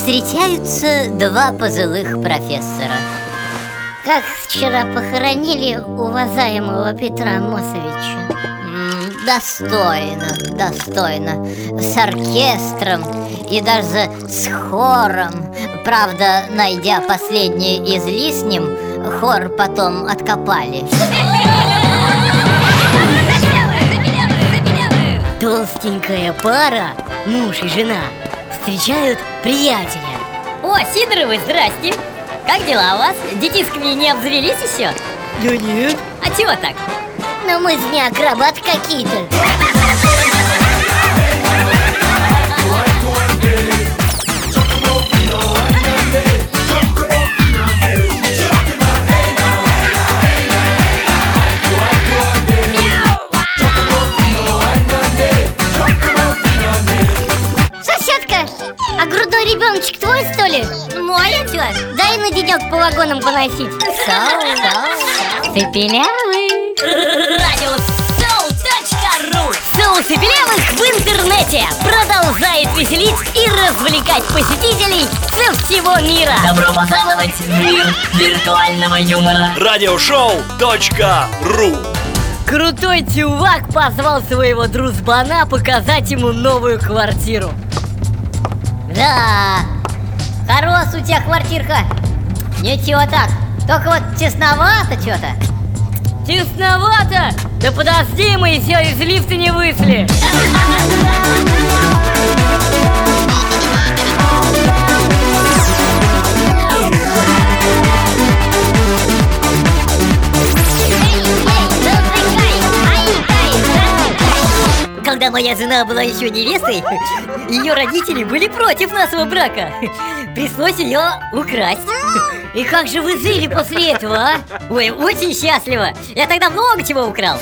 Встречаются два пожилых профессора. Как вчера похоронили уважаемого Петра Мосовича? Достойно, достойно. С оркестром и даже с хором. Правда, найдя последнее излишним Хор потом откопали. Толстенькая пара, муж и жена встречают приятеля О, Сидоровы, здрасте! Как дела у вас? Детишками не обзавелись еще? Да нет А чего так? Но мы же не акробаты какие-то грудной ребеночек твой, что ли? Мой, а чё? Дай на денек по вагонам поносить. Цепелявый. Радио Соу.ру Соусы Белявых в интернете. Продолжает веселить и развлекать посетителей со всего мира. Добро пожаловать в мир виртуального юмора. Радиошоу.ру Крутой чувак позвал своего дружбана показать ему новую квартиру Да, хорош у тебя квартирка. Ничего так, только вот тесновато что-то Тесновато? Да подожди, мы еще из лифта не вышли Когда моя жена была еще невестой, ее родители были против нашего брака. Пришлось ее украсть. И как же вы жили после этого, а? Ой, очень счастливо. Я тогда много чего украл.